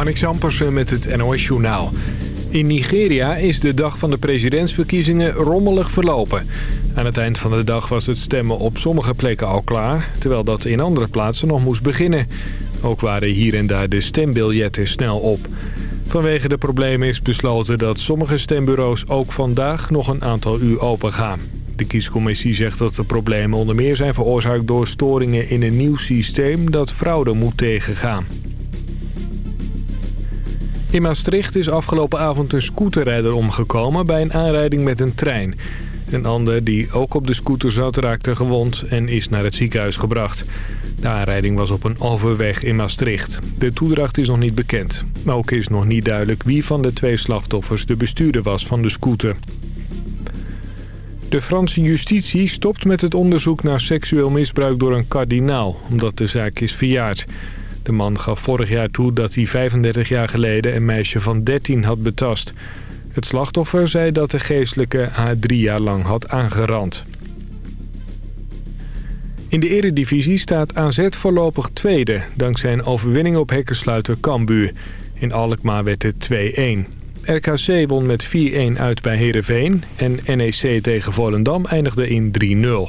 Marnix Ampersen met het NOS-journaal. In Nigeria is de dag van de presidentsverkiezingen rommelig verlopen. Aan het eind van de dag was het stemmen op sommige plekken al klaar... terwijl dat in andere plaatsen nog moest beginnen. Ook waren hier en daar de stembiljetten snel op. Vanwege de problemen is besloten dat sommige stembureaus ook vandaag nog een aantal uur open gaan. De kiescommissie zegt dat de problemen onder meer zijn veroorzaakt door storingen in een nieuw systeem dat fraude moet tegengaan. In Maastricht is afgelopen avond een scooterrijder omgekomen bij een aanrijding met een trein. Een ander die ook op de scooter zat raakte gewond en is naar het ziekenhuis gebracht. De aanrijding was op een overweg in Maastricht. De toedracht is nog niet bekend. Maar ook is nog niet duidelijk wie van de twee slachtoffers de bestuurder was van de scooter. De Franse justitie stopt met het onderzoek naar seksueel misbruik door een kardinaal, omdat de zaak is verjaard. De man gaf vorig jaar toe dat hij 35 jaar geleden een meisje van 13 had betast. Het slachtoffer zei dat de geestelijke haar drie jaar lang had aangerand. In de eredivisie staat AZ voorlopig tweede... dankzij een overwinning op hekkersluiter Cambuur. In Alkmaar werd het 2-1. RKC won met 4-1 uit bij Heerenveen... en NEC tegen Volendam eindigde in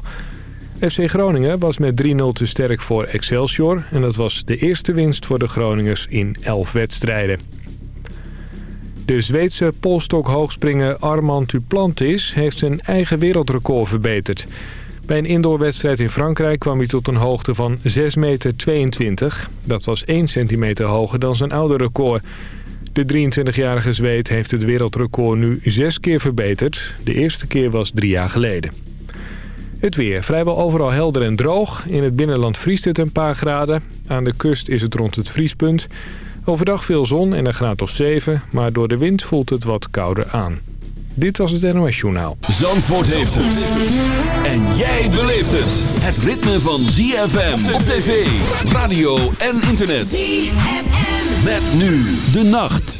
3-0. FC Groningen was met 3-0 te sterk voor Excelsior... en dat was de eerste winst voor de Groningers in 11 wedstrijden. De Zweedse polstokhoogspringer Armand Duplantis heeft zijn eigen wereldrecord verbeterd. Bij een indoorwedstrijd in Frankrijk kwam hij tot een hoogte van 6,22 meter. Dat was 1 centimeter hoger dan zijn oude record. De 23-jarige Zweed heeft het wereldrecord nu zes keer verbeterd. De eerste keer was drie jaar geleden. Het weer. Vrijwel overal helder en droog. In het binnenland vriest het een paar graden. Aan de kust is het rond het vriespunt. Overdag veel zon en een graad of 7, maar door de wind voelt het wat kouder aan. Dit was het NOS Journaal. Zandvoort heeft het. En jij beleeft het. Het ritme van ZFM op tv, radio en internet. ZFM. Met nu de nacht.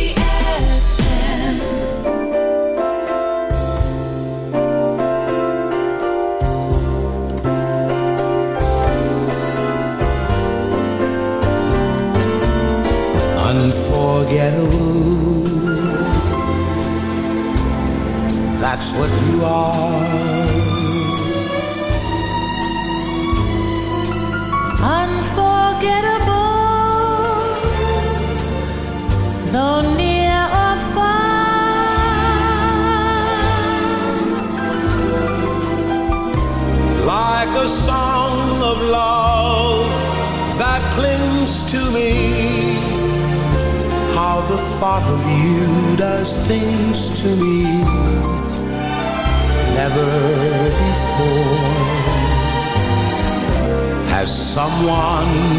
someone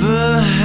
never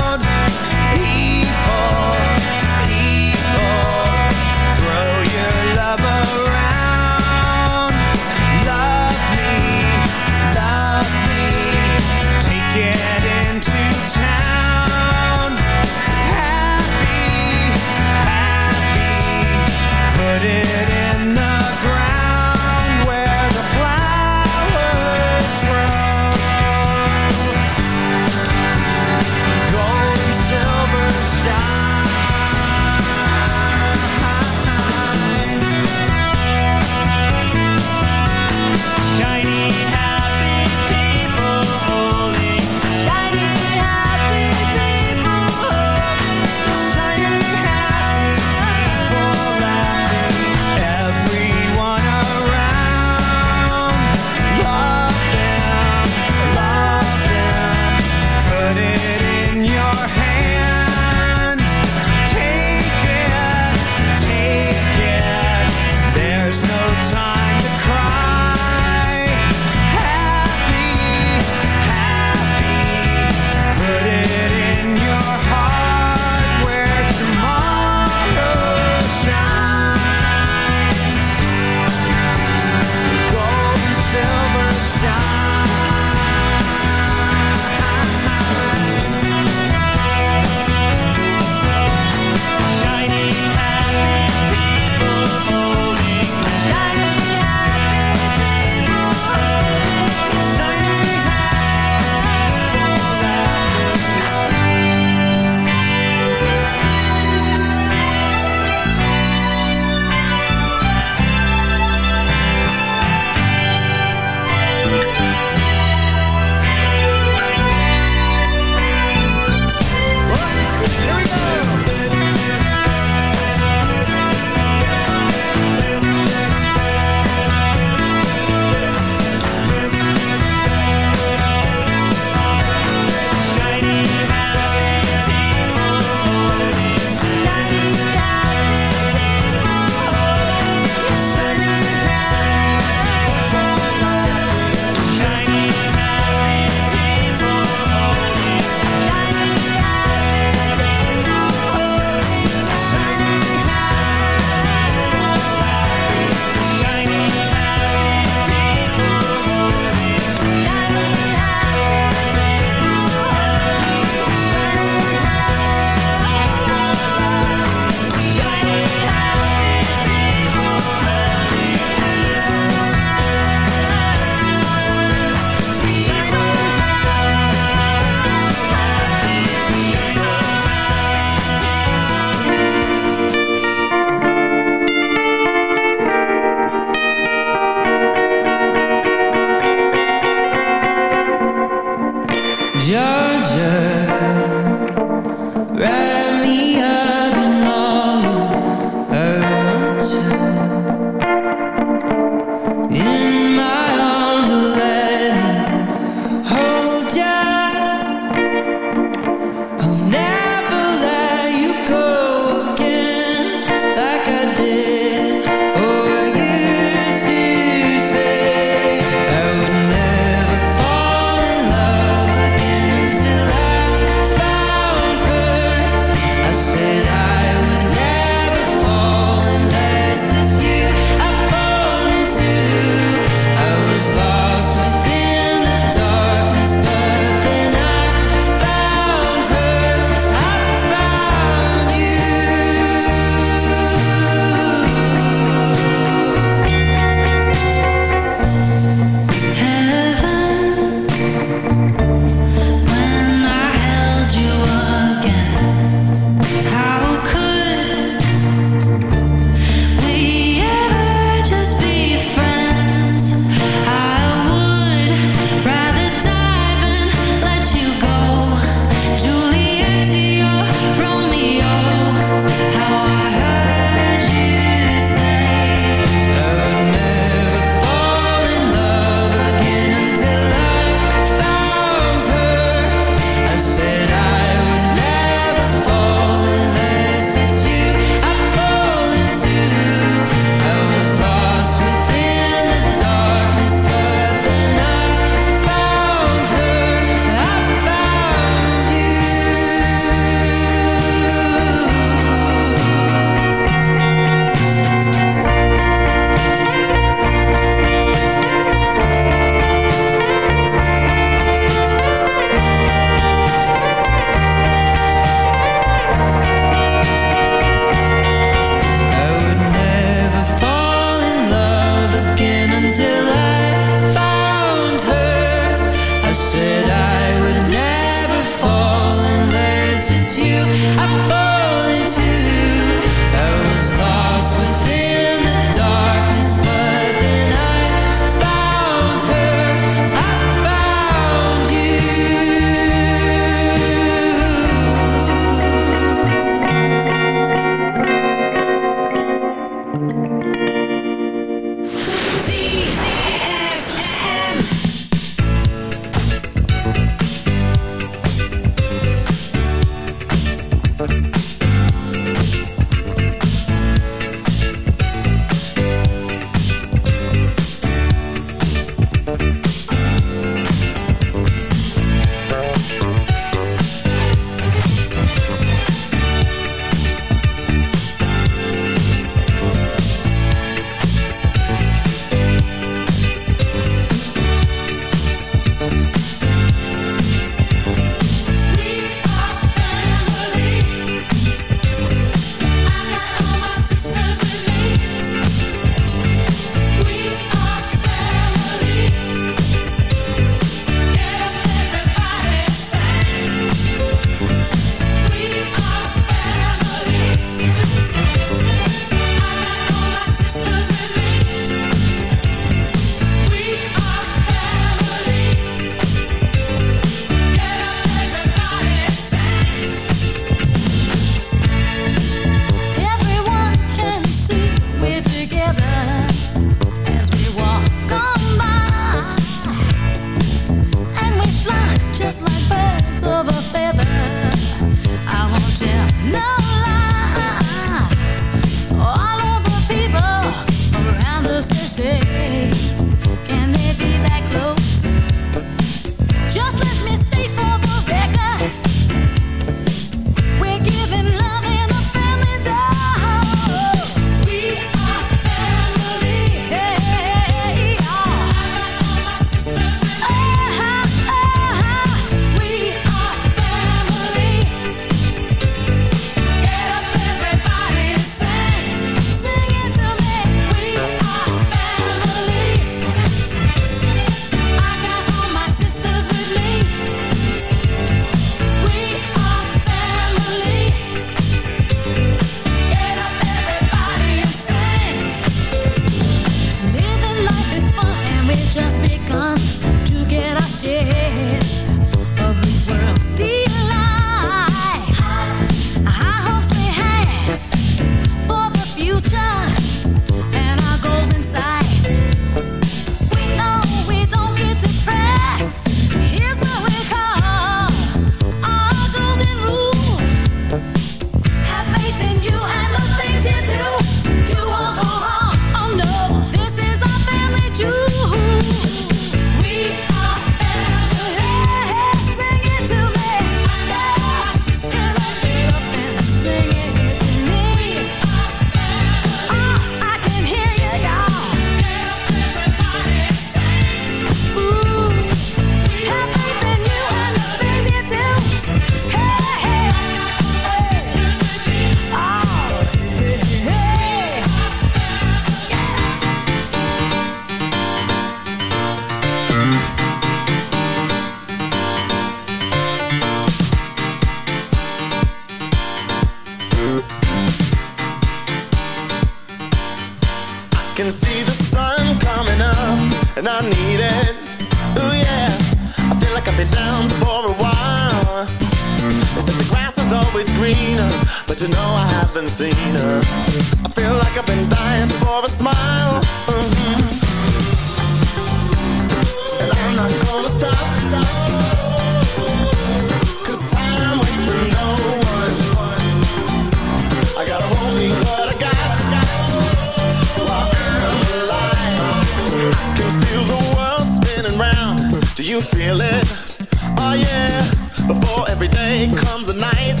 you feel it? Oh yeah, before every day comes a night.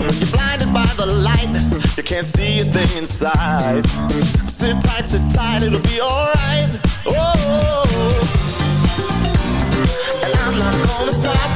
When you're blinded by the light. You can't see a thing inside. Sit tight, sit tight, it'll be alright. Oh, and I'm not gonna stop.